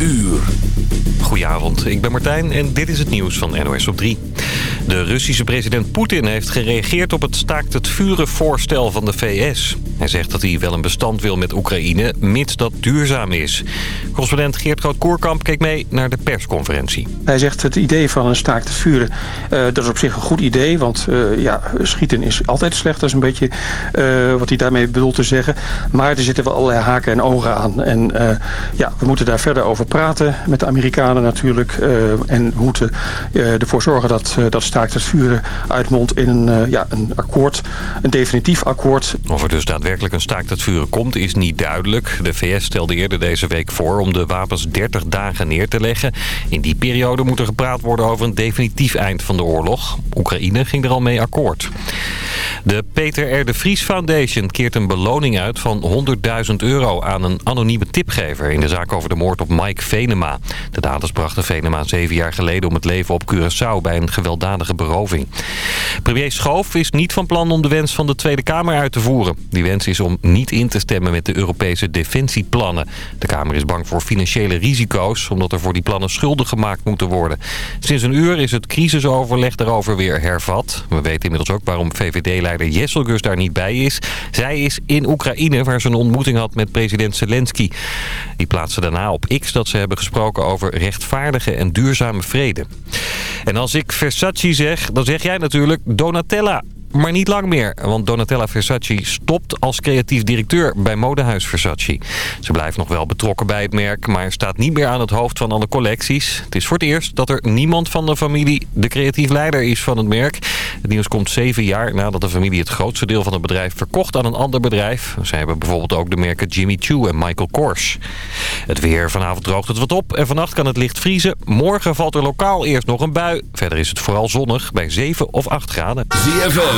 uur. Goedenavond, ik ben Martijn en dit is het nieuws van NOS op 3. De Russische president Poetin heeft gereageerd op het staakt het vuren voorstel van de VS. Hij zegt dat hij wel een bestand wil met Oekraïne, mits dat duurzaam is. Correspondent Geert Groot-Koerkamp keek mee naar de persconferentie. Hij zegt het idee van een staakt het vuren, uh, dat is op zich een goed idee. Want uh, ja, schieten is altijd slecht, dat is een beetje uh, wat hij daarmee bedoelt te zeggen. Maar er zitten wel allerlei haken en ogen aan. En ja, we moeten daar verder over praten met de Amerikanen natuurlijk. en moeten ervoor zorgen dat dat staakt het vuren uitmondt in een, ja, een akkoord, een definitief akkoord. Of er dus daadwerkelijk een staakt het vuren komt is niet duidelijk. De VS stelde eerder deze week voor om de wapens 30 dagen neer te leggen. In die periode moet er gepraat worden over een definitief eind van de oorlog. Oekraïne ging er al mee akkoord. De Peter R. de Vries Foundation keert een beloning uit van 100.000 euro aan een anonieme tipgever in de zaak over de moord op Mike Venema. De daders brachten Venema zeven jaar geleden om het leven op Curaçao bij een gewelddadige beroving. Premier Schoof is niet van plan om de wens van de Tweede Kamer uit te voeren. Die wens is om niet in te stemmen met de Europese defensieplannen. De Kamer is bang voor financiële risico's, omdat er voor die plannen schulden gemaakt moeten worden. Sinds een uur is het crisisoverleg daarover weer hervat. We weten inmiddels ook waarom VVD-leider Jesselgus daar niet bij is. Zij is in Oekraïne, waar ze een ontmoeting had met president Zelensky. Die plaatste daarna op X dat ze hebben gesproken over rechtvaardige en duurzame vrede. En als ik Versace zeg, dan zeg jij natuurlijk Donatella. Maar niet lang meer, want Donatella Versace stopt als creatief directeur bij modehuis Versace. Ze blijft nog wel betrokken bij het merk, maar staat niet meer aan het hoofd van alle collecties. Het is voor het eerst dat er niemand van de familie de creatief leider is van het merk. Het nieuws komt zeven jaar nadat de familie het grootste deel van het bedrijf verkocht aan een ander bedrijf. Ze hebben bijvoorbeeld ook de merken Jimmy Choo en Michael Kors. Het weer, vanavond droogt het wat op en vannacht kan het licht vriezen. Morgen valt er lokaal eerst nog een bui. Verder is het vooral zonnig bij 7 of 8 graden. ZFM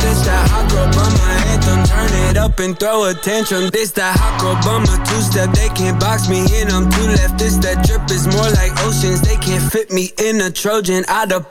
This that hot girl bummer anthem. Turn it up and throw attention. This that hot girl bummer two step. They can't box me in. I'm two left. This that drip is more like oceans. They can't fit me in a Trojan out of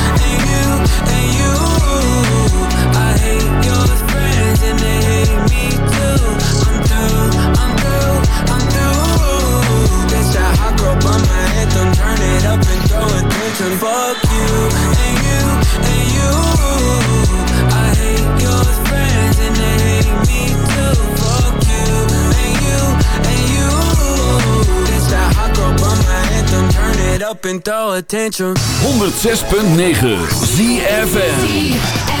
it up and throw attention. Fuck you and you and you. I hate your friends and they hate me too. Fuck you and you and you. This that hot girl bummer anthem. Turn it up and throw attention. 106.9 ZFM.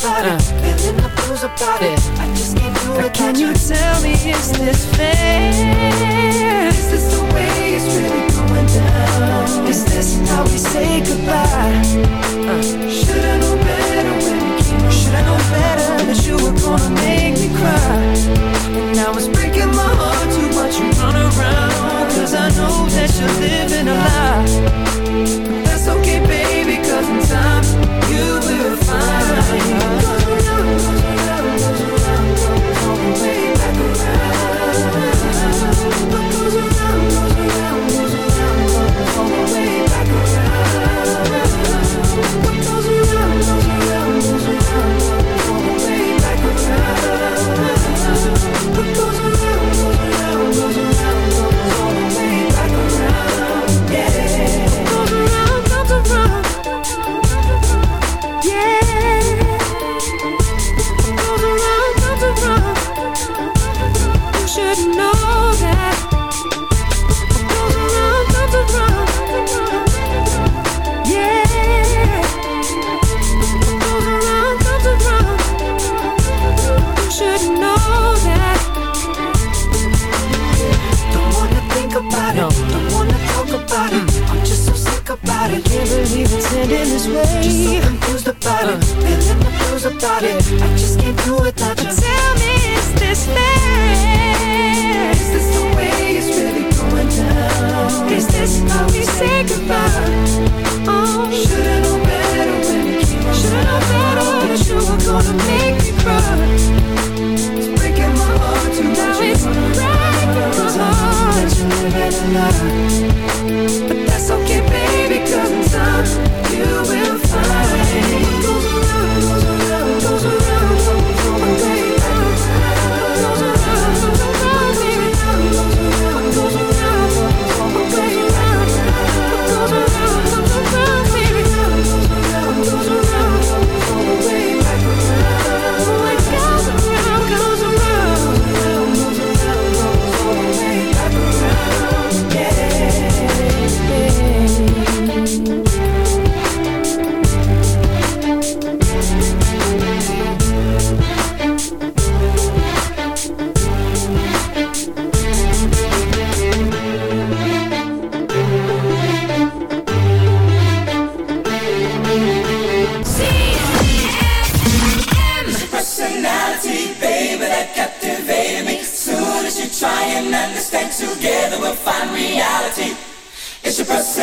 about uh. it, feeling the blues about it. Uh. I just can't do it. Can you tell me is this fair? Is this the way it's really going down? Is this how we say goodbye? Uh. Shoulda known better when we came. Around. Shoulda known better that you were gonna make me cry. And now it's breaking my heart to watch you run around. Cause I know that you're living a lie. mind.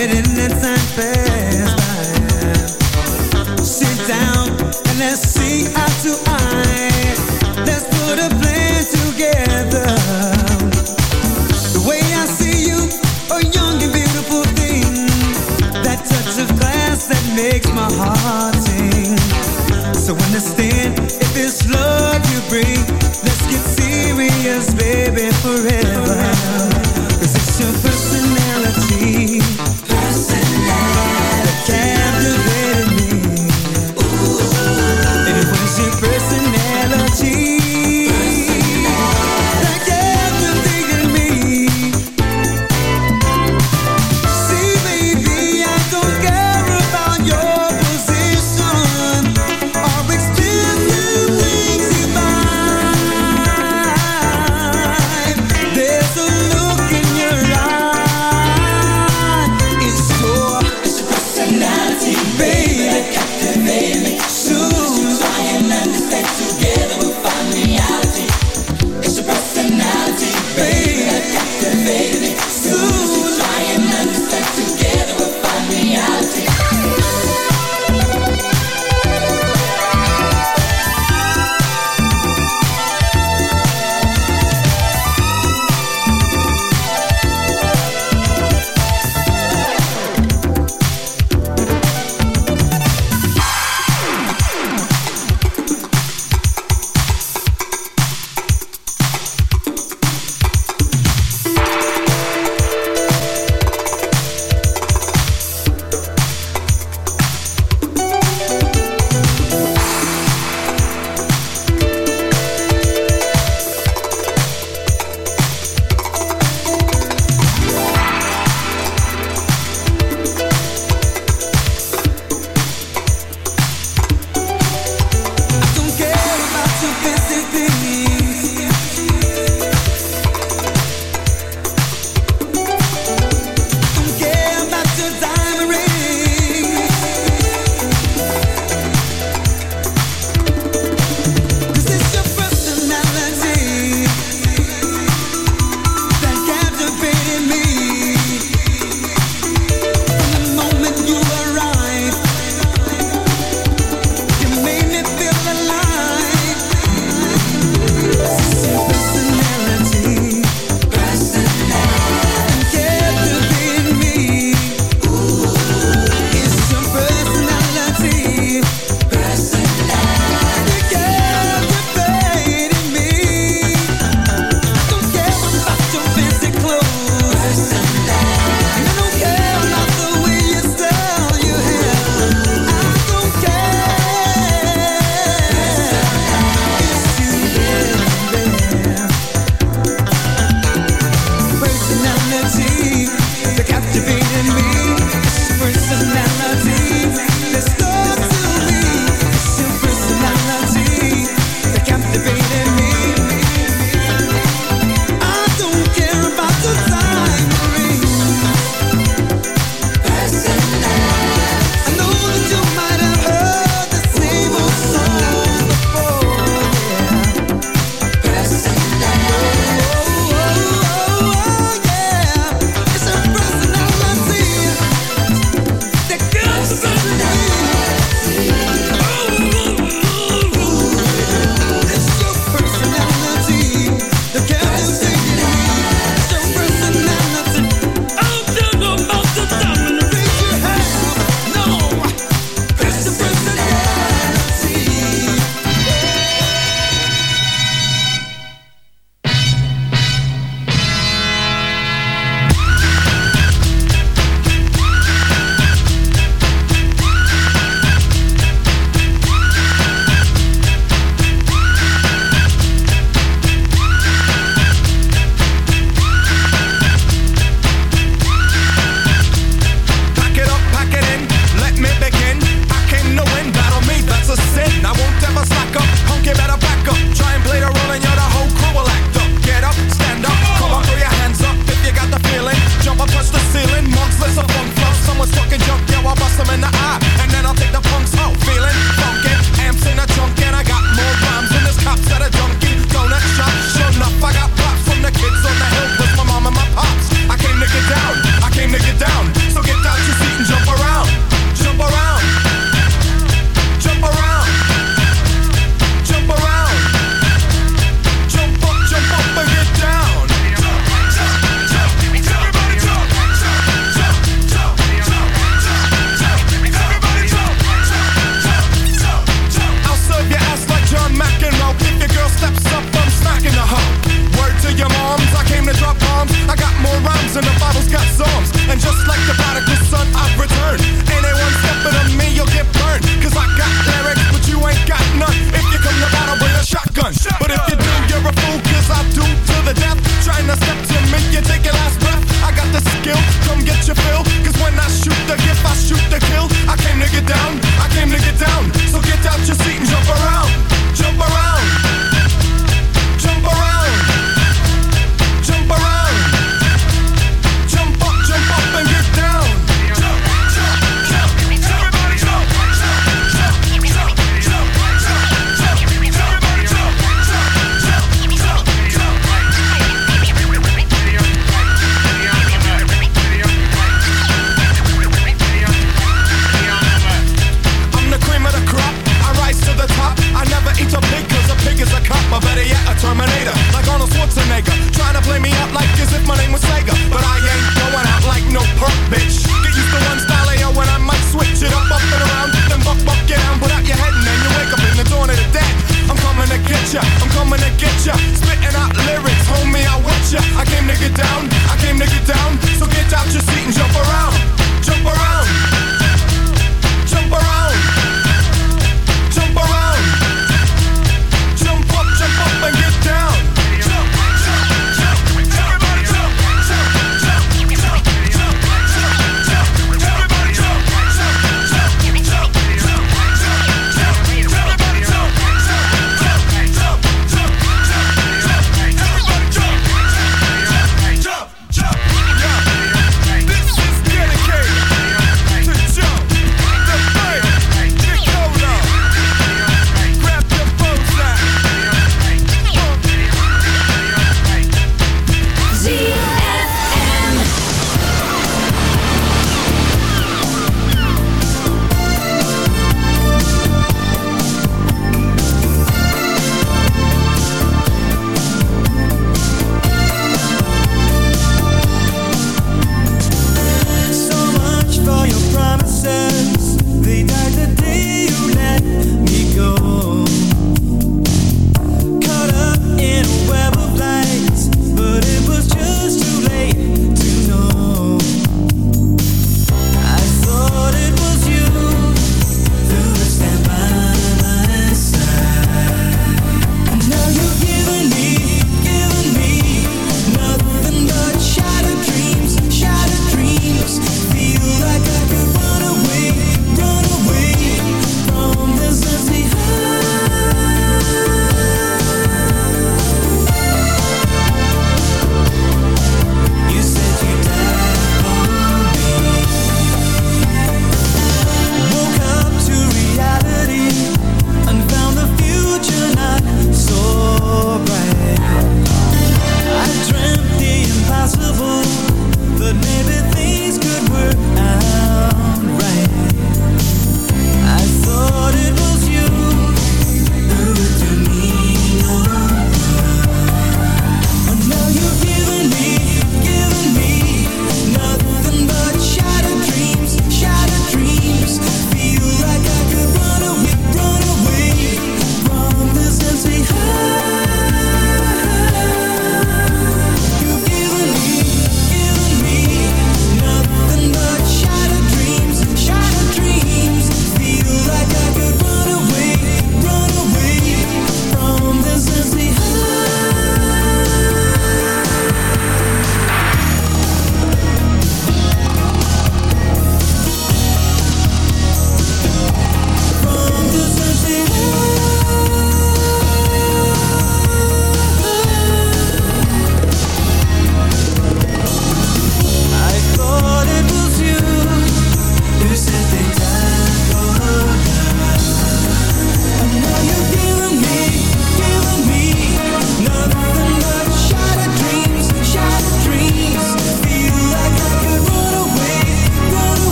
Letting the time pass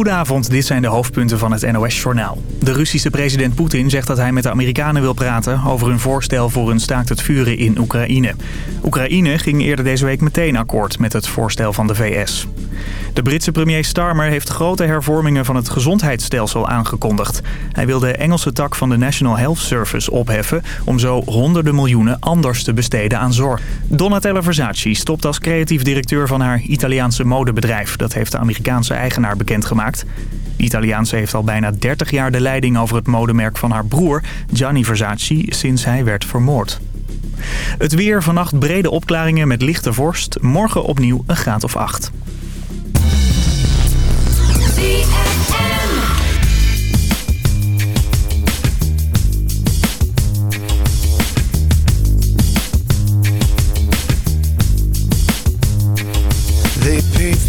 Goedenavond, dit zijn de hoofdpunten van het NOS-journaal. De Russische president Poetin zegt dat hij met de Amerikanen wil praten... over hun voorstel voor een staakt het vuren in Oekraïne. Oekraïne ging eerder deze week meteen akkoord met het voorstel van de VS. De Britse premier Starmer heeft grote hervormingen van het gezondheidsstelsel aangekondigd. Hij wil de Engelse tak van de National Health Service opheffen... om zo honderden miljoenen anders te besteden aan zorg. Donatella Versace stopt als creatief directeur van haar Italiaanse modebedrijf. Dat heeft de Amerikaanse eigenaar bekendgemaakt. De Italiaanse heeft al bijna 30 jaar de leiding over het modemerk van haar broer... Gianni Versace, sinds hij werd vermoord. Het weer, vannacht brede opklaringen met lichte vorst. Morgen opnieuw een graad of acht.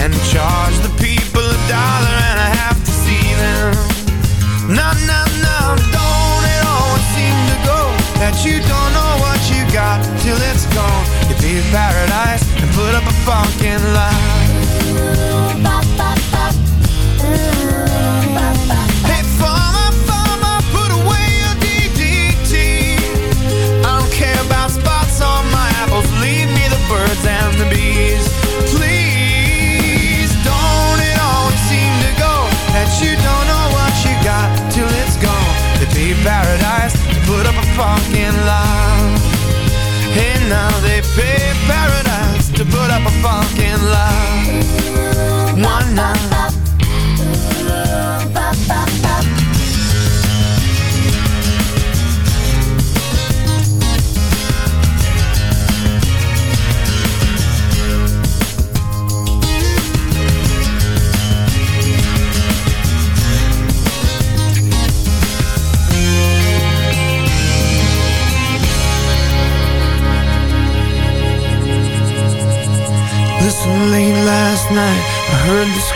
and charge the people a dollar and a half to see them. No, no, no, don't it always seem to go that you don't know what you got till it's gone. You pay paradise and put up a parking lot. Parking lot. Hey, now they pay paradise to put up a parking lot.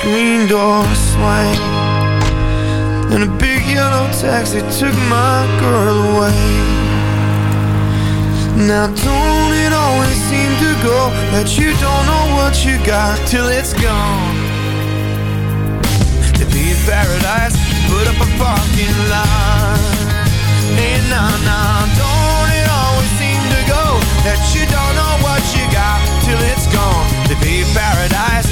Screen door swing And a big yellow taxi took my girl away. Now don't it always seem to go That you don't know what you got till it's gone? To be in paradise, put up a parking lot. Hey, nah, nah, don't it always seem to go That you don't know what you got till it's gone? To be paradise,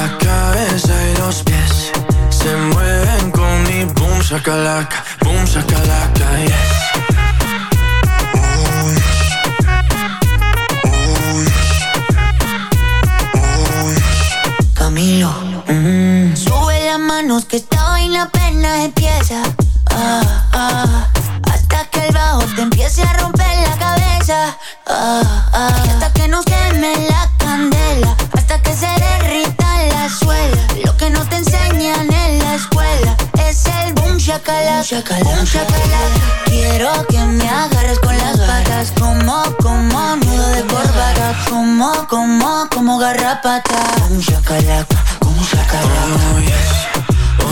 La cabeza y los pies se mueven con mi boom shakalaka, boom shakalaka. Yes. Camilo. Sube las manos que esta vaina apenas empieza. Ah, ah, hasta que el bajo te empiece a romper la cabeza. Ah, ah, y hasta que nos queme la Boom shakalaka. Quiero que me agarres con las patas. Como, como nudo de corbata. Como, como, como garrapata. Boom shakalaka. Boom shakalaka. Oh, yes.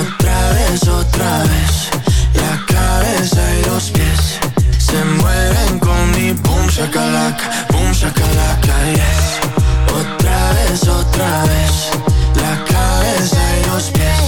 Otra vez, otra vez. La cabeza y los pies se mueven con mi boom shakalaka, boom shakalaka, yes. Otra vez, otra vez. La cabeza y los pies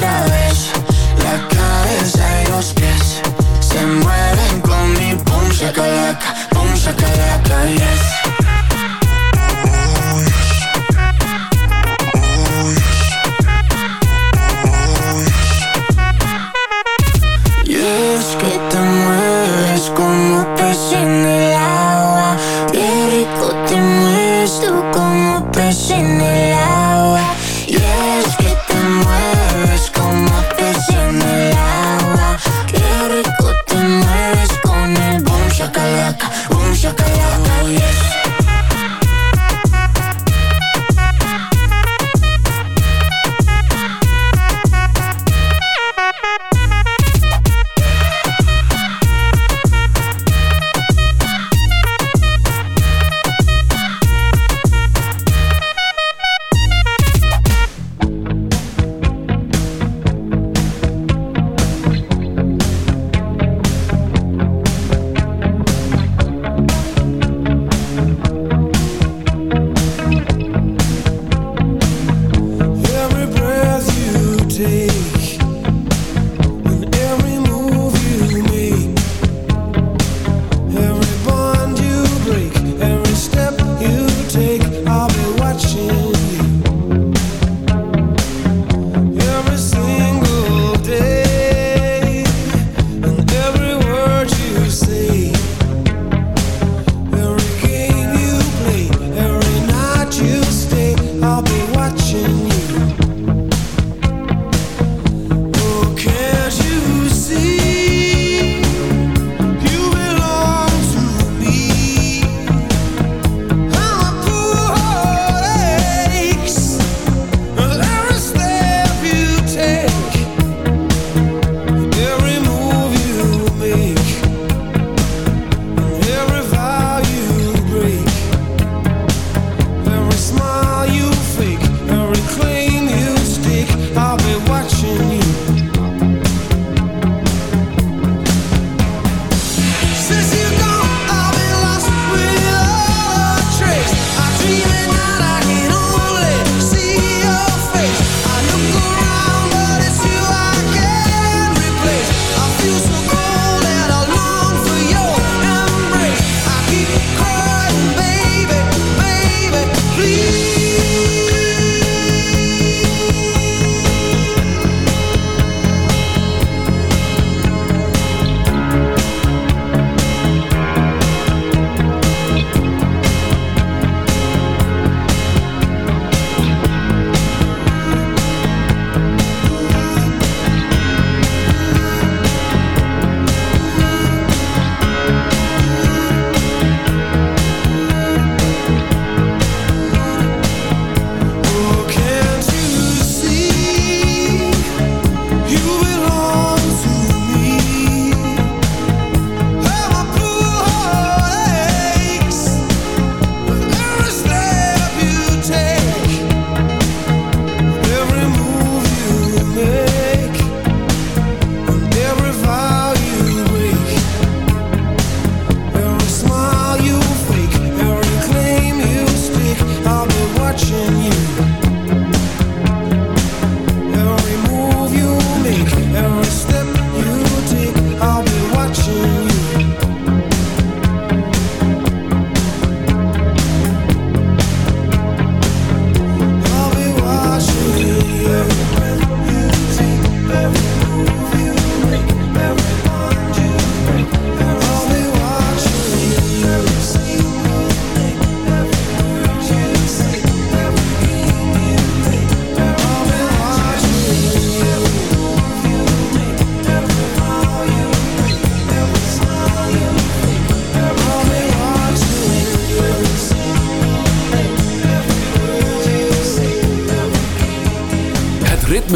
La cabeza y los pies se mueven con mi boom shakalaka, boom shakalaka, yes.